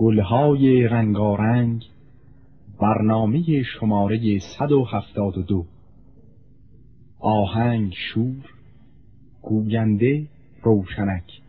گلهای رنگارنگ برنامه شماره 172 آهنگ شور گوینده روشنک.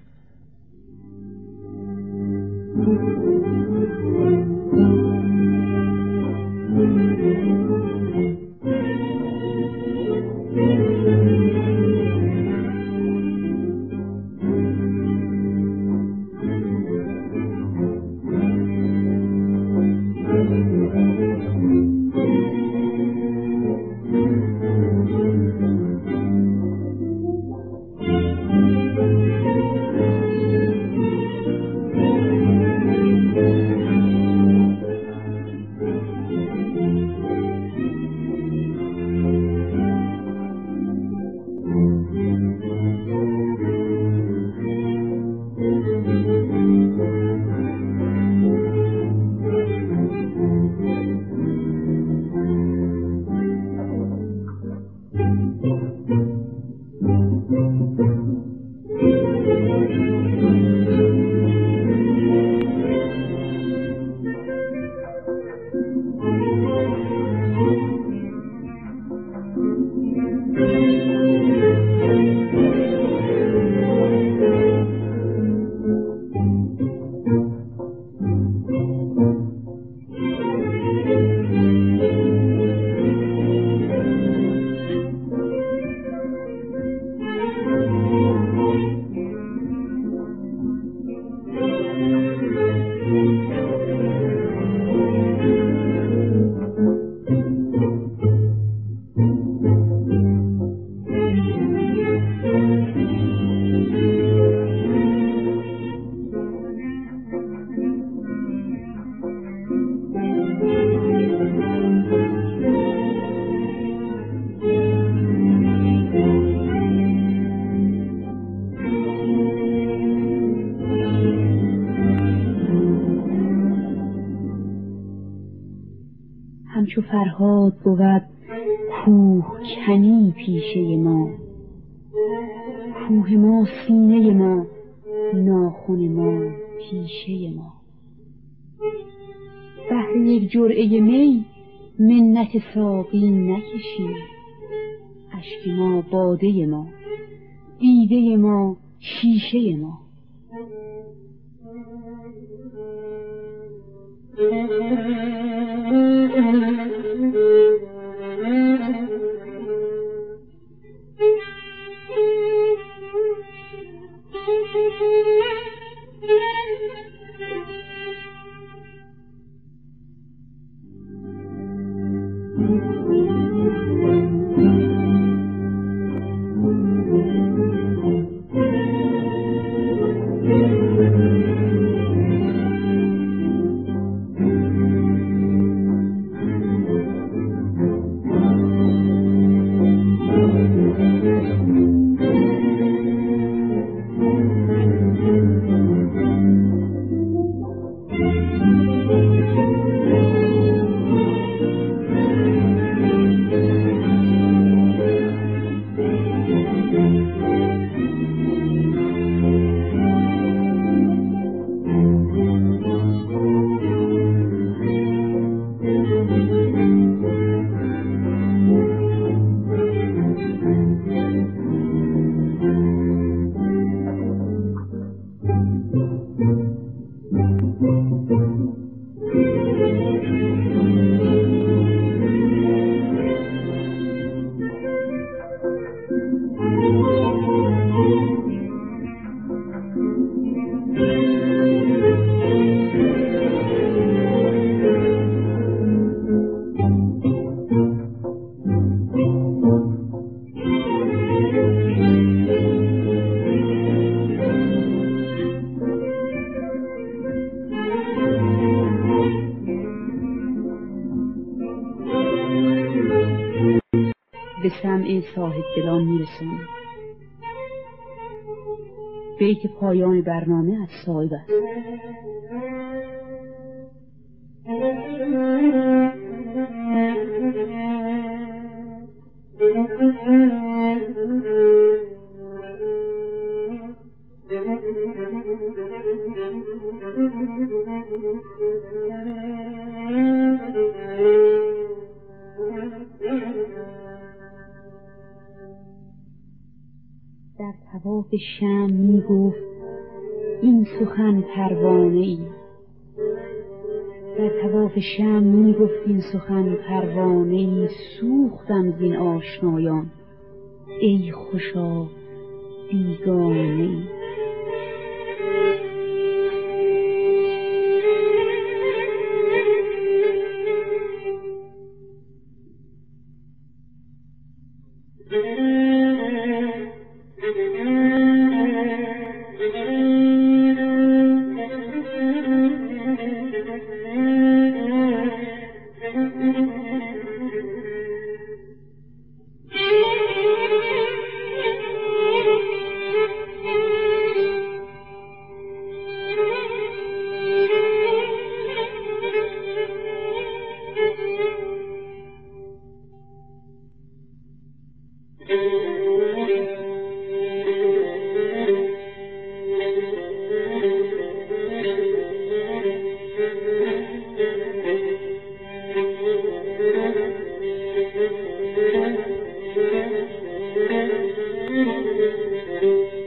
فرهاد بود کوه کنی پیشه ما. کوه ما سینه ما ناخن ما پیشه ما. بهر یک جرعه می منت ساقی نکشیم اشک ما باده ما دیده ما شیشه ما. به سمع صاحب دلان میرسونم بیت پایان برنامه از صاحب است. شم می گفت این سخن پروانه ای در تواف شم می گفت این سخن پروانه ای سوختم زین آشنایان. ای خوشا بیگانه ای در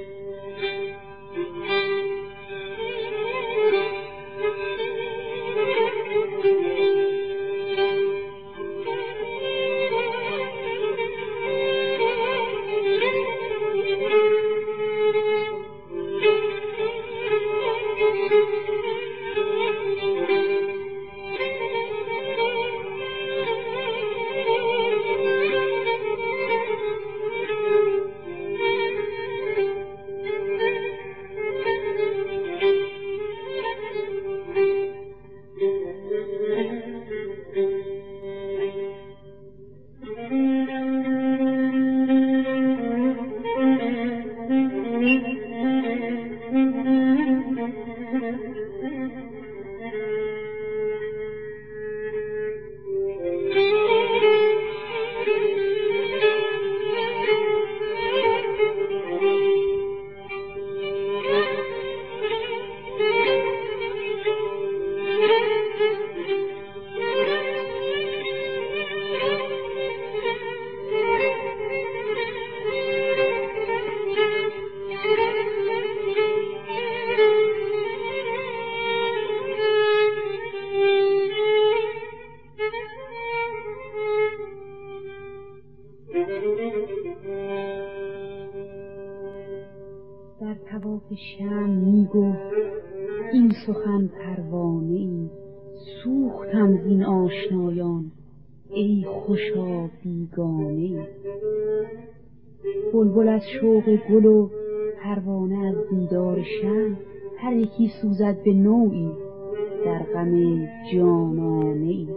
در غم جانانه ای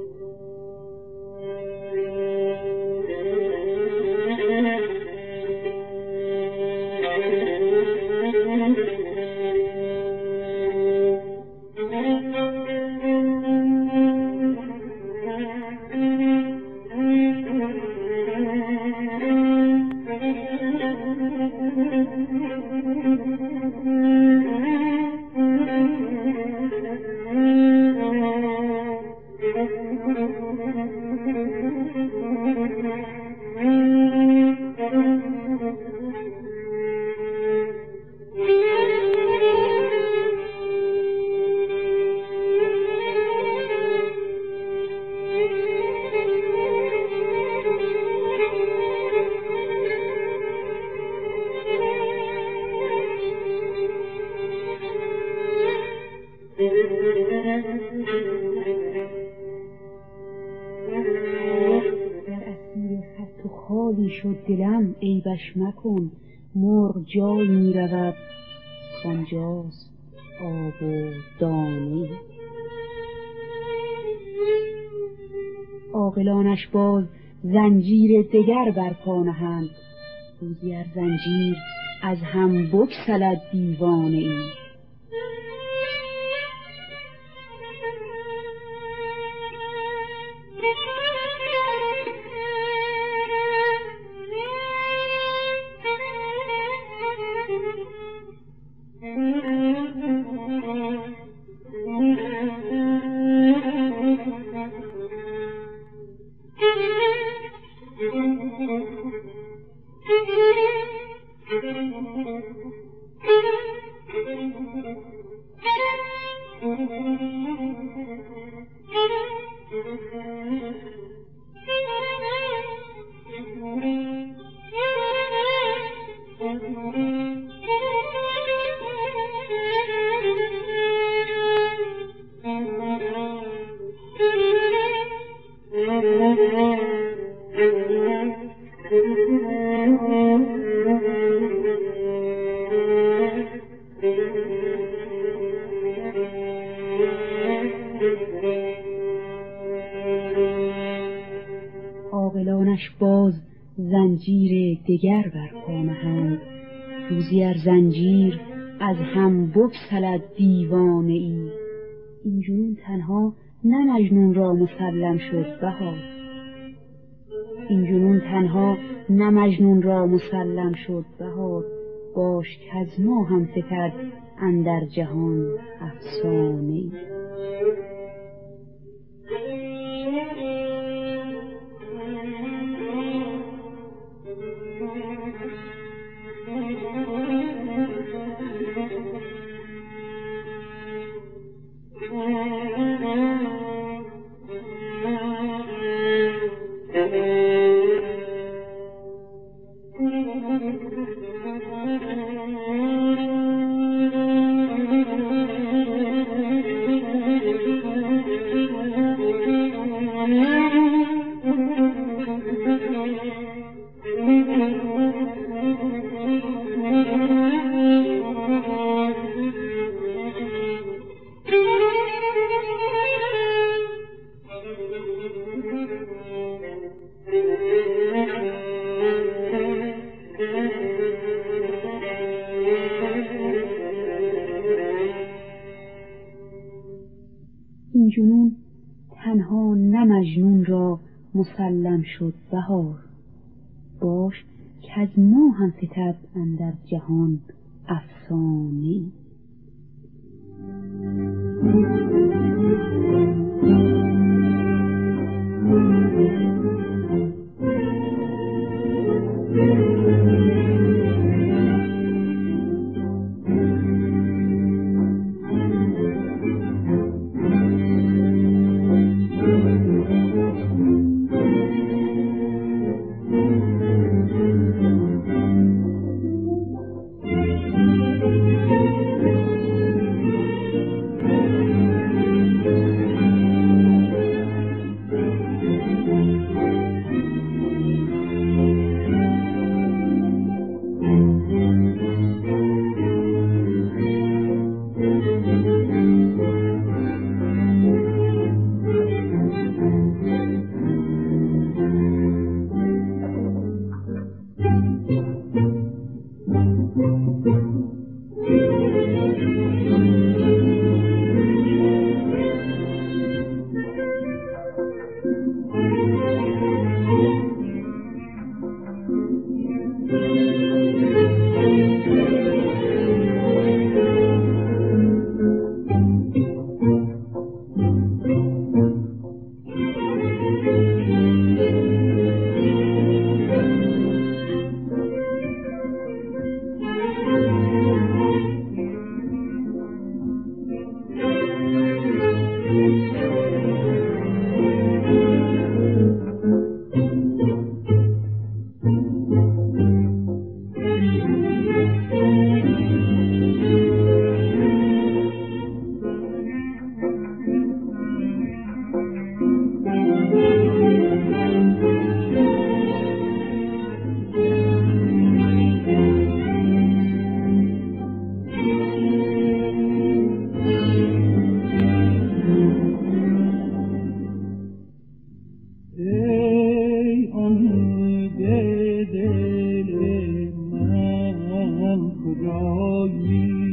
شد دلم عیبش مکن مرغ جای می رود کانجاست آب و دانه. عاقلانش باز زنجیر دگر بر پا نهند. روزی زنجیر از هم بگسلد دیوانه ای. Thank you. بگسلد دیوانه ای. این جنون تنها نه مجنون را مسلم شد بهار. این جنون تنها نه مجنون را مسلم شد بهار. باش که از ما هم فتد اندر جهان افسانه ای. شد بهار. باش که از ما هم فتد اندر جهان افسانه ای draw me.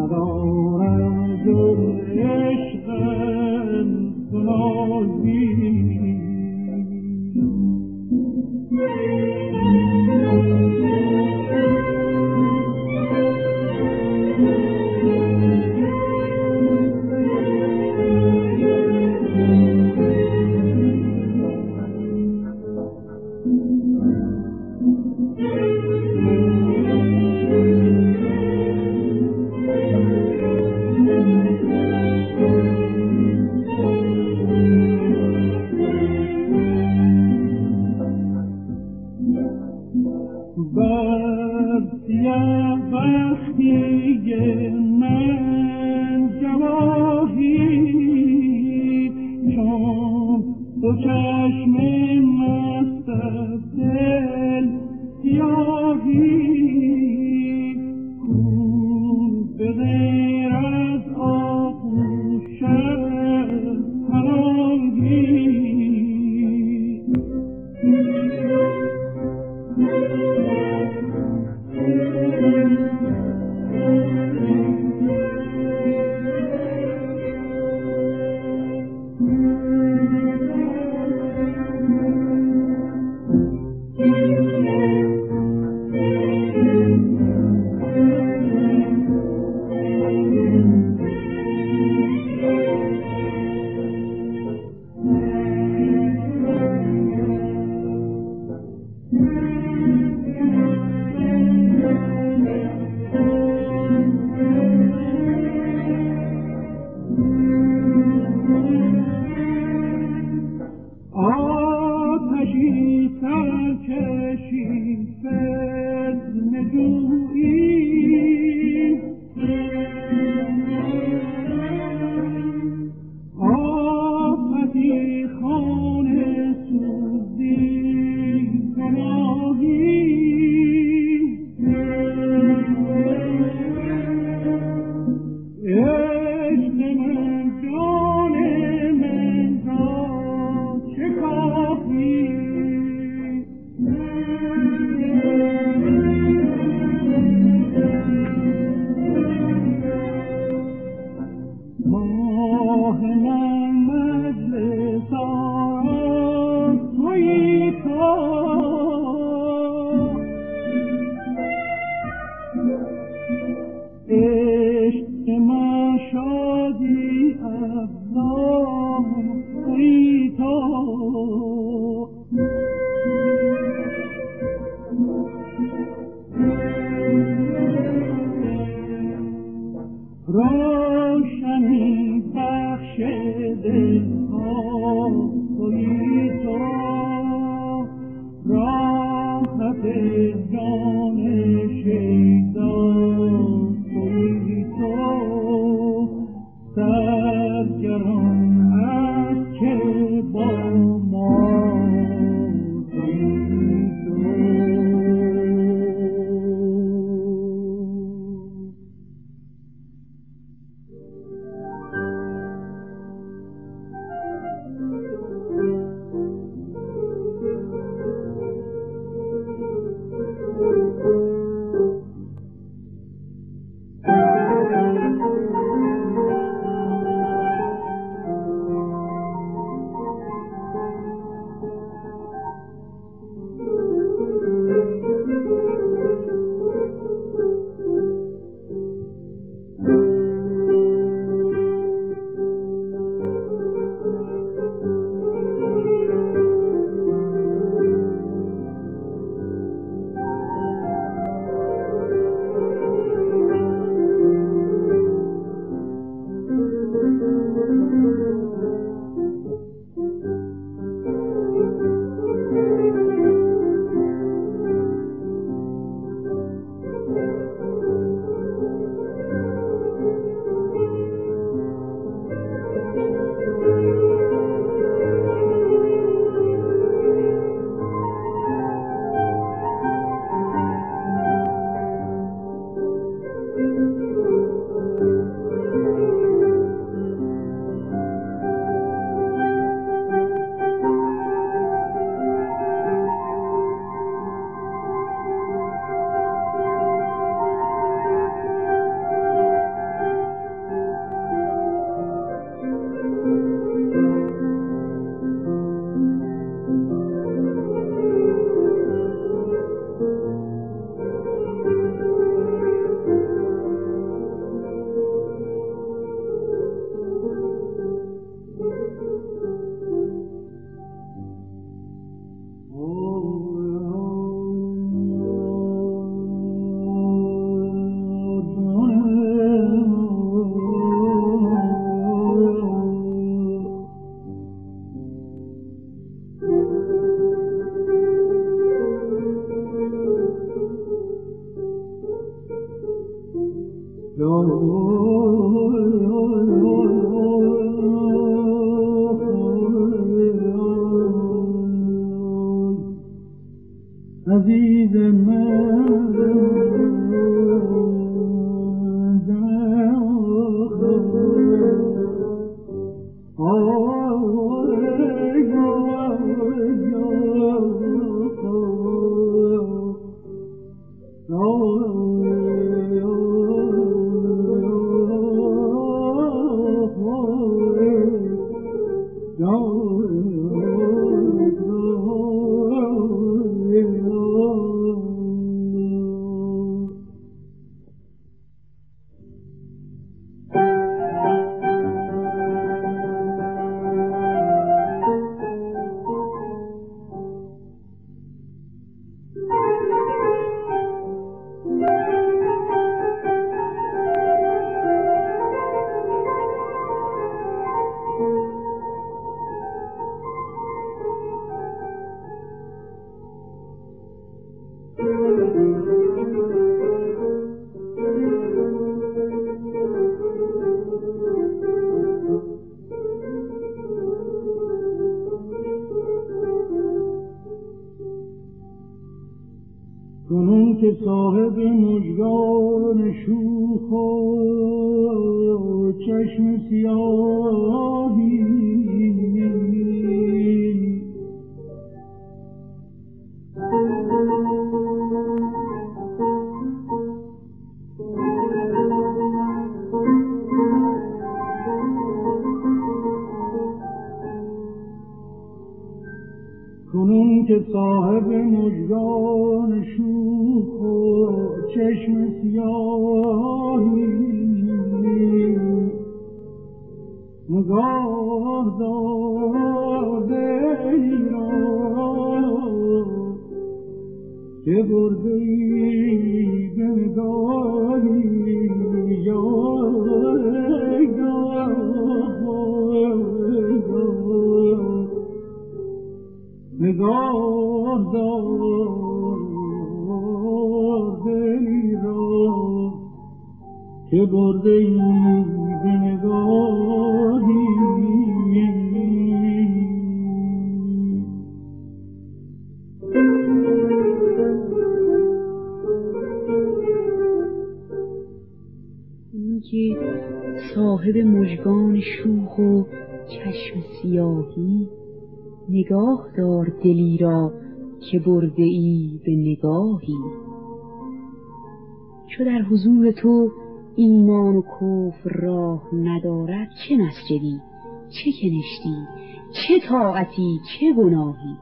ندارم جز عشق تو که شیفت نجوی of که برده به نگاهی صاحب مژگان شوخ و چشم سیاهی نگاه دار دلی را که برده ای به نگاهی. چو در حضور تو ایمان و کفر راه ندارد چه مسجدی؟ چه کنشتی؟ چه طاعتی؟ چه گناهی؟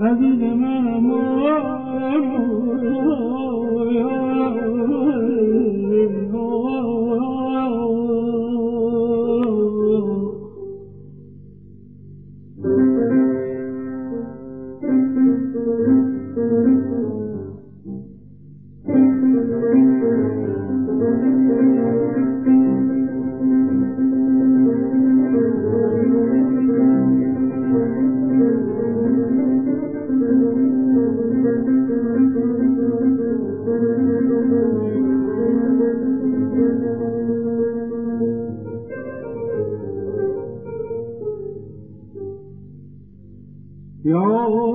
عزیز Yeah.